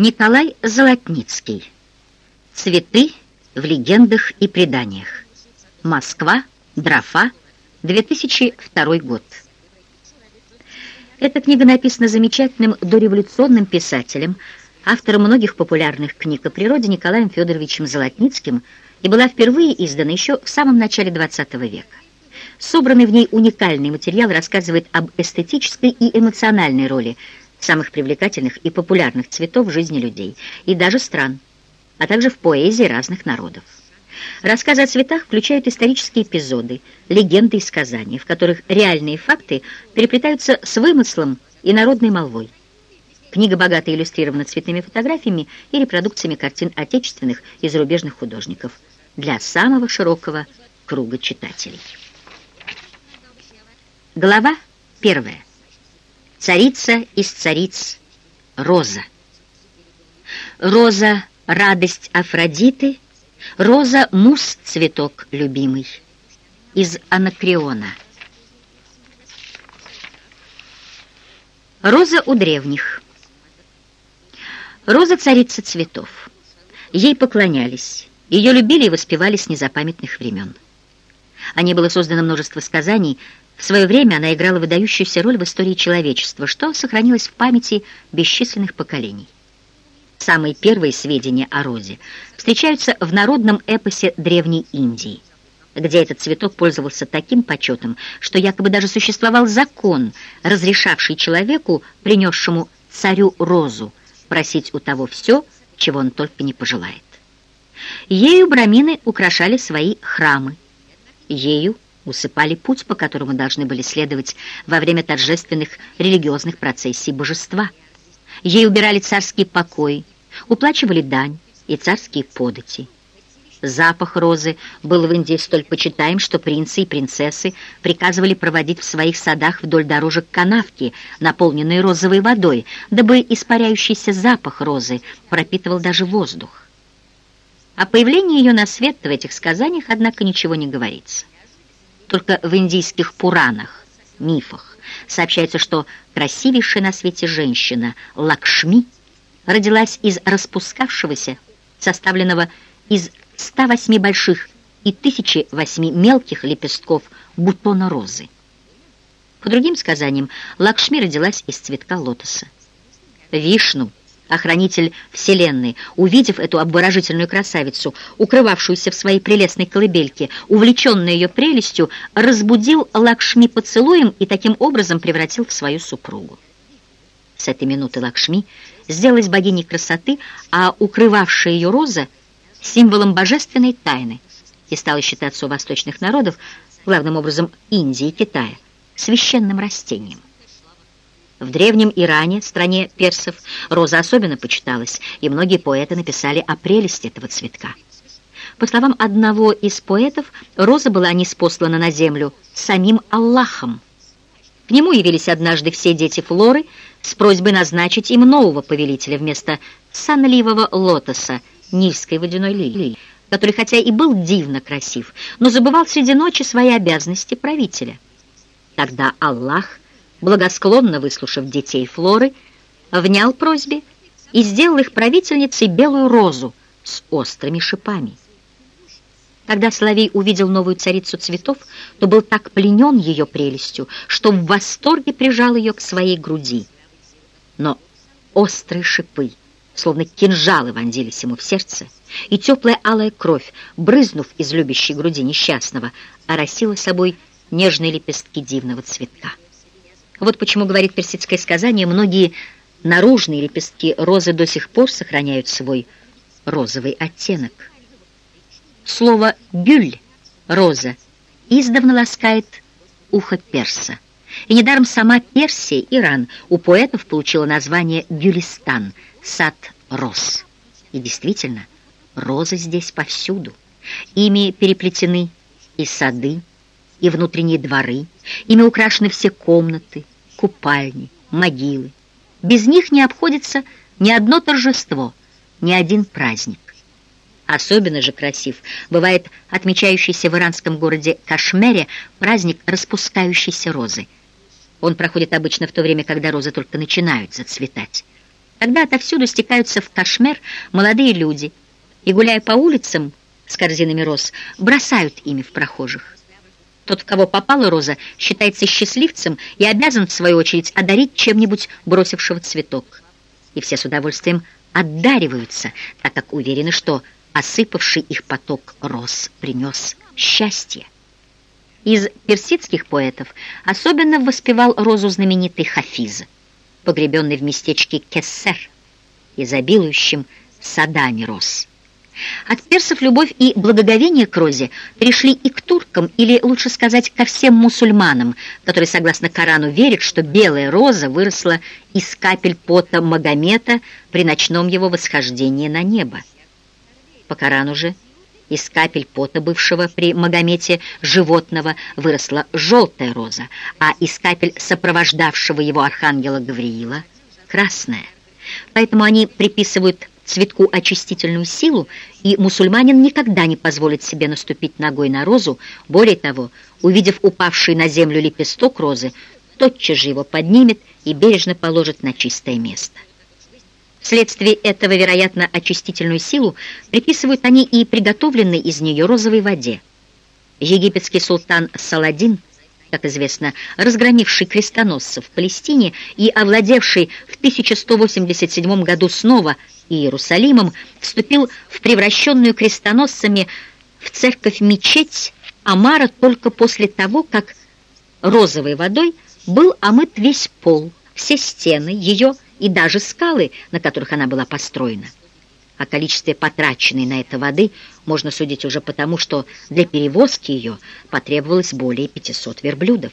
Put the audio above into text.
Николай Золотницкий. Цветы в легендах и преданиях. Москва. Дрофа. 2002 год. Эта книга написана замечательным дореволюционным писателем, автором многих популярных книг о природе Николаем Федоровичем Золотницким и была впервые издана еще в самом начале XX века. Собранный в ней уникальный материал рассказывает об эстетической и эмоциональной роли самых привлекательных и популярных цветов жизни людей и даже стран, а также в поэзии разных народов. Рассказы о цветах включают исторические эпизоды, легенды и сказания, в которых реальные факты переплетаются с вымыслом и народной молвой. Книга богато иллюстрирована цветными фотографиями и репродукциями картин отечественных и зарубежных художников для самого широкого круга читателей. Глава первая. Царица из цариц Роза. Роза — радость Афродиты, Роза — мус-цветок любимый. Из Анакреона. Роза у древних. Роза — царица цветов. Ей поклонялись, ее любили и воспевали с незапамятных времен. О ней было создано множество сказаний, в свое время она играла выдающуюся роль в истории человечества, что сохранилось в памяти бесчисленных поколений. Самые первые сведения о розе встречаются в народном эпосе Древней Индии, где этот цветок пользовался таким почетом, что якобы даже существовал закон, разрешавший человеку, принесшему царю розу, просить у того все, чего он только не пожелает. Ею брамины украшали свои храмы, ею усыпали путь, по которому должны были следовать во время торжественных религиозных процессий божества. Ей убирали царские покои, уплачивали дань и царские подати. Запах розы был в Индии столь почитаем, что принцы и принцессы приказывали проводить в своих садах вдоль дорожек канавки, наполненные розовой водой, дабы испаряющийся запах розы пропитывал даже воздух. О появлении ее на свет в этих сказаниях, однако, ничего не говорится. Только в индийских Пуранах, мифах, сообщается, что красивейшая на свете женщина Лакшми родилась из распускавшегося, составленного из 108 больших и 1008 мелких лепестков бутона розы. По другим сказаниям, Лакшми родилась из цветка лотоса. Вишну Охранитель Вселенной, увидев эту обворожительную красавицу, укрывавшуюся в своей прелестной колыбельке, увлеченный ее прелестью, разбудил Лакшми поцелуем и таким образом превратил в свою супругу. С этой минуты Лакшми сделалась богиней красоты, а укрывавшая ее роза — символом божественной тайны и стала считаться у восточных народов, главным образом Индии и Китая, священным растением. В древнем Иране, стране персов, роза особенно почиталась, и многие поэты написали о прелести этого цветка. По словам одного из поэтов, роза была неспослана на землю самим Аллахом. К нему явились однажды все дети Флоры с просьбой назначить им нового повелителя вместо сонливого лотоса, нильской водяной лилии, который хотя и был дивно красив, но забывал среди ночи свои обязанности правителя. Тогда Аллах – благосклонно выслушав детей Флоры, внял просьбе и сделал их правительницей белую розу с острыми шипами. Когда Соловей увидел новую царицу цветов, то был так пленен ее прелестью, что в восторге прижал ее к своей груди. Но острые шипы, словно кинжалы, вонзились ему в сердце, и теплая алая кровь, брызнув из любящей груди несчастного, оросила собой нежные лепестки дивного цветка. Вот почему, говорит персидское сказание, многие наружные лепестки розы до сих пор сохраняют свой розовый оттенок. Слово «гюль» — роза издавна ласкает ухо перса. И недаром сама Персия, Иран, у поэтов получила название Гюлистан, сад роз. И действительно, розы здесь повсюду. Ими переплетены и сады, и внутренние дворы, ими украшены все комнаты, купальни, могилы. Без них не обходится ни одно торжество, ни один праздник. Особенно же красив бывает отмечающийся в иранском городе Кашмере праздник распускающейся розы. Он проходит обычно в то время, когда розы только начинают зацветать. Тогда отовсюду стекаются в Кашмер молодые люди и, гуляя по улицам с корзинами роз, бросают ими в прохожих. Тот, кого попала роза, считается счастливцем и обязан, в свою очередь, одарить чем-нибудь бросившего цветок. И все с удовольствием отдариваются, так как уверены, что осыпавший их поток роз принес счастье. Из персидских поэтов особенно воспевал розу знаменитый Хафиз, погребенный в местечке Кессер, изобилующим садами роз. От персов любовь и благоговение к розе перешли и к туркам, или, лучше сказать, ко всем мусульманам, которые, согласно Корану, верят, что белая роза выросла из капель пота Магомета при ночном его восхождении на небо. По Корану же из капель пота бывшего при Магомете животного выросла желтая роза, а из капель сопровождавшего его архангела Гавриила — красная. Поэтому они приписывают цветку очистительную силу, и мусульманин никогда не позволит себе наступить ногой на розу. Более того, увидев упавший на землю лепесток розы, тотчас же его поднимет и бережно положит на чистое место. Вследствие этого, вероятно, очистительную силу приписывают они и приготовленной из нее розовой воде. Египетский султан Саладин, как известно, разгромивший крестоносцев в Палестине и овладевший в 1187 году снова Иерусалимом, вступил в превращенную крестоносцами в церковь-мечеть Амара только после того, как розовой водой был омыт весь пол, все стены ее и даже скалы, на которых она была построена. О количестве потраченной на это воды можно судить уже потому, что для перевозки ее потребовалось более 500 верблюдов.